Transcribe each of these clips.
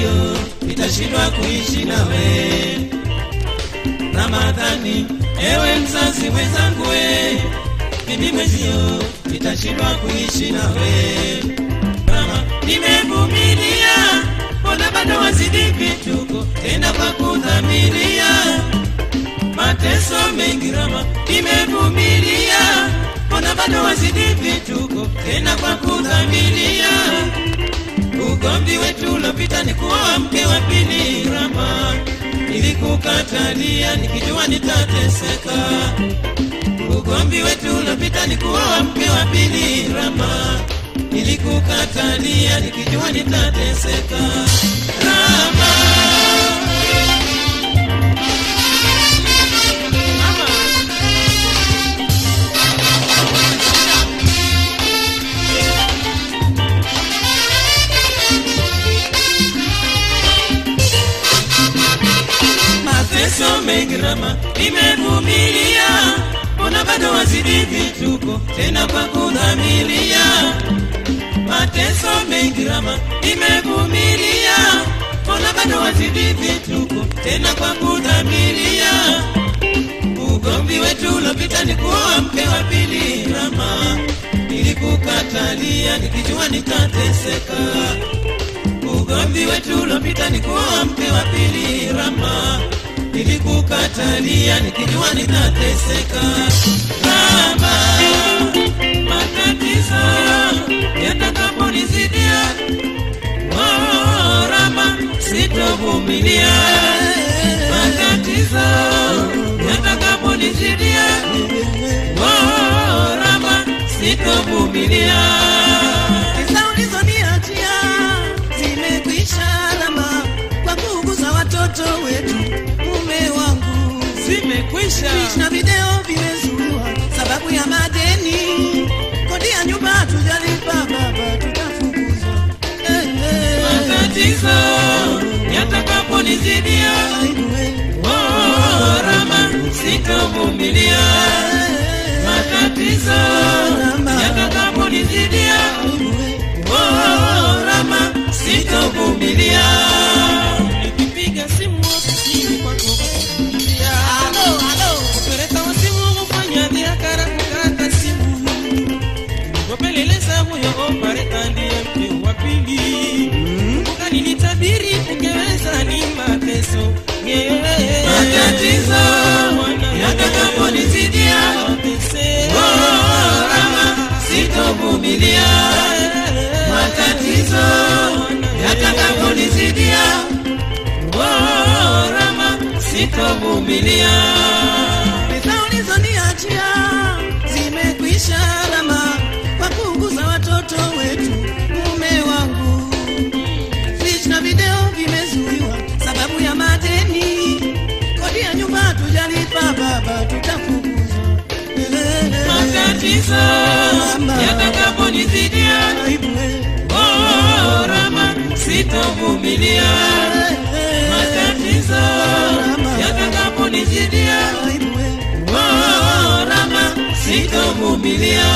mwezio nitashindwa kuishi nawe. Ramadhani, ewe mzazi mwenzangu, we mimi mwezio nitashindwa kuishi nawe. Mama, nimevumilia, mbona bado wazidi vituko, tena kwa kudhamiria mateso mengi Rama, nimevumilia, mbona bado wazidi vituko, tena kwa kudhamiria ugomvi wetu ulopita ni kuoa mke wa pili Rama, nilikukatalia nikijua nitateseka. Ugomvi wetu uliopita ni kuoa mke wa pili Rama, nilikukatalia nikijua nitateseka. Mateso mengi Rama, nimevumilia, mbona bado wazidi vituko, tena kwa kudhamilia. Mateso mengi Rama, nimevumilia, mbona bado wazidi vituko, tena kwa kudhamilia. Ugomvi wetu ulopita ni kuoa mke wa pili Rama, nilikukatalia nikijua nitateseka. Ugomvi wetu ulopita ni kuoa mke wa pili Rama, nilikukatalia nikijua nitateseka. Baba, matatizo yatakaponizidia, oh, Rama, sitovumilia. Matatizo yatakaponizidia, oh, Rama, sitovumilia. Pesa wetu, Zimekwisha. na video vimezua sababu ya madeni, kodi ya nyumba hatujalipa baba, tutafukuzwa. Eh, eh, matatizo yatakaponizidia, eh, oh, Rama, sitovumilia. Matatizo oh, Rama, sitovumilia. Matatizo yatakaponizidia oh, Rama, sitovumilia sitovumilia matatizo eh. oh, Rama, sitovumilia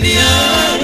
Gideon.